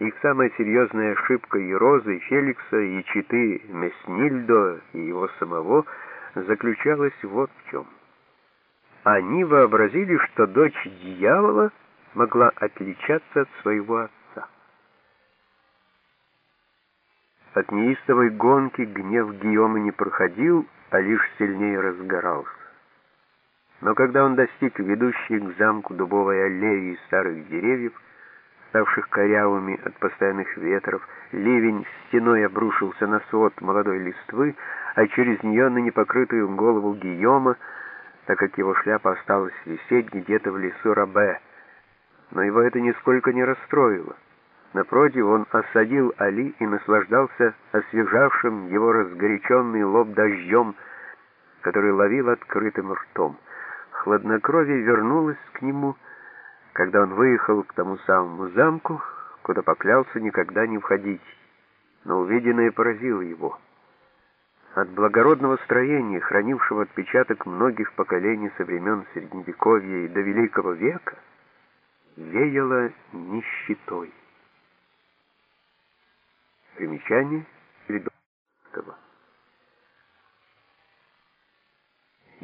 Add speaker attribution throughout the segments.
Speaker 1: Их самая серьезная ошибка и Розы, и Феликса, и Читы Меснильдо, и его самого заключалась вот в чем. Они вообразили, что дочь дьявола могла отличаться от своего отца. От неистовой гонки гнев Гийома не проходил, а лишь сильнее разгорался. Но когда он достиг ведущей к замку дубовой аллеи старых деревьев, ставших корявыми от постоянных ветров, ливень стеной обрушился на свод молодой листвы, а через нее на непокрытую голову Гийома, так как его шляпа осталась висеть где-то в лесу Рабе. Но его это нисколько не расстроило. Напротив, он осадил Али и наслаждался освежавшим его разгоряченный лоб дождем, который ловил открытым ртом. Хладнокровие вернулось к нему, когда он выехал к тому самому замку, куда поклялся никогда не входить, но увиденное поразило его. От благородного строения, хранившего отпечаток многих поколений со времен Средневековья и до Великого века, веяло нищетой. Примечание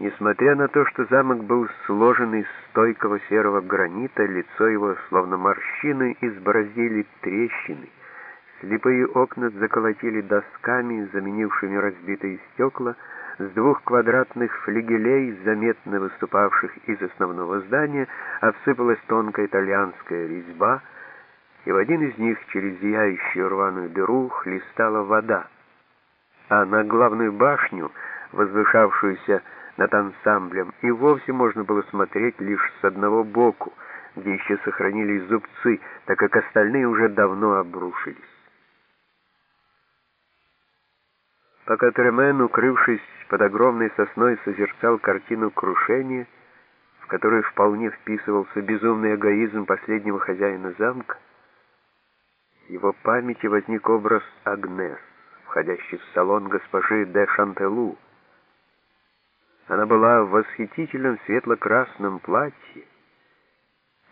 Speaker 1: Несмотря на то, что замок был сложен из стойкого серого гранита, лицо его, словно морщины, избороздили трещины. Слепые окна заколотили досками, заменившими разбитые стекла, с двух квадратных флигелей, заметно выступавших из основного здания, обсыпалась тонкая итальянская резьба, и в один из них через зияющую рваную дыру хлестала вода, а на главную башню, возвышавшуюся над ансамблем, и вовсе можно было смотреть лишь с одного боку, где еще сохранились зубцы, так как остальные уже давно обрушились. Пока Тремен, укрывшись под огромной сосной, созерцал картину крушения, в которую вполне вписывался безумный эгоизм последнего хозяина замка, в его памяти возник образ Агнес, входящий в салон госпожи де Шантелу, она была в восхитительном светло-красном платье,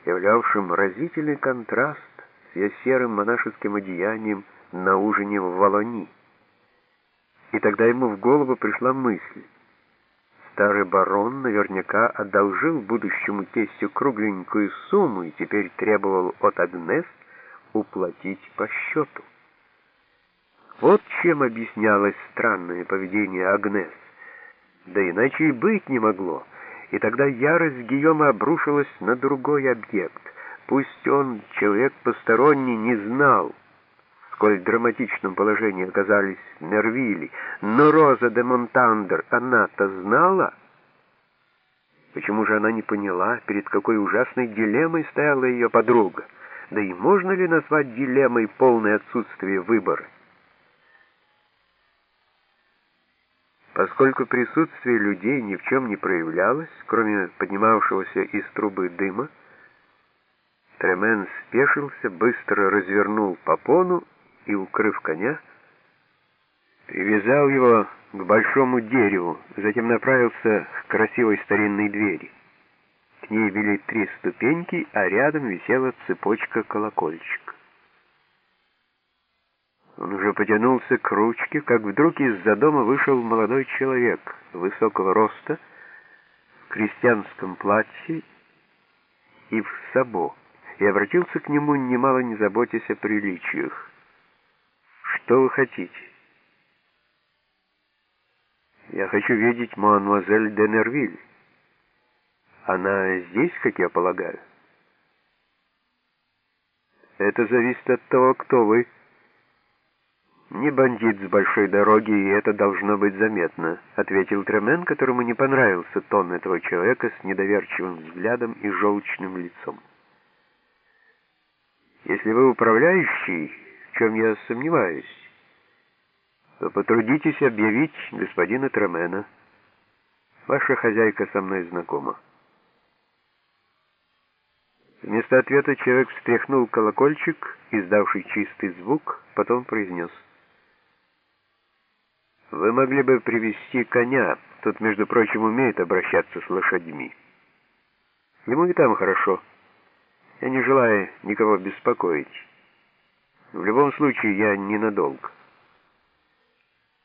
Speaker 1: являвшем разительный контраст с ее серым монашеским одеянием на ужине в Волони. И тогда ему в голову пришла мысль. Старый барон наверняка одолжил будущему тестю кругленькую сумму и теперь требовал от Агнес уплатить по счету. Вот чем объяснялось странное поведение Агнес. Да иначе и быть не могло. И тогда ярость Гийома обрушилась на другой объект. Пусть он, человек посторонний, не знал, в сколь драматичном положении оказались Нервили, но Роза де Монтандер, она-то знала. Почему же она не поняла, перед какой ужасной дилеммой стояла ее подруга? Да и можно ли назвать дилеммой полное отсутствие выбора? Поскольку присутствие людей ни в чем не проявлялось, кроме поднимавшегося из трубы дыма, Тремен спешился, быстро развернул попону и, укрыв коня, привязал его к большому дереву, затем направился к красивой старинной двери. К ней вели три ступеньки, а рядом висела цепочка колокольчик. Он уже потянулся к ручке, как вдруг из-за дома вышел молодой человек высокого роста, в крестьянском платье и в сабо, и обратился к нему, немало не заботясь о приличиях. «Что вы хотите?» «Я хочу видеть мадемуазель де Нервиль. Она здесь, как я полагаю?» «Это зависит от того, кто вы». «Не бандит с большой дороги, и это должно быть заметно», — ответил Тремен, которому не понравился тон этого человека с недоверчивым взглядом и желчным лицом. «Если вы управляющий, в чем я сомневаюсь, то потрудитесь объявить господина Тремена. Ваша хозяйка со мной знакома». Вместо ответа человек встряхнул колокольчик, издавший чистый звук, потом произнес — вы могли бы привести коня. Тут, между прочим, умеет обращаться с лошадьми. Ему и там хорошо. Я не желаю никого беспокоить. В любом случае, я ненадолго.